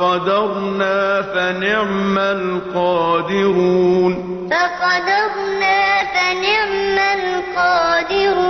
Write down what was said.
فَقَدَرْنَا فَنِعْمَ الْقَادِرُونَ. فَقَدَرْنَا فَنِعْمَ الْقَادِرُونَ.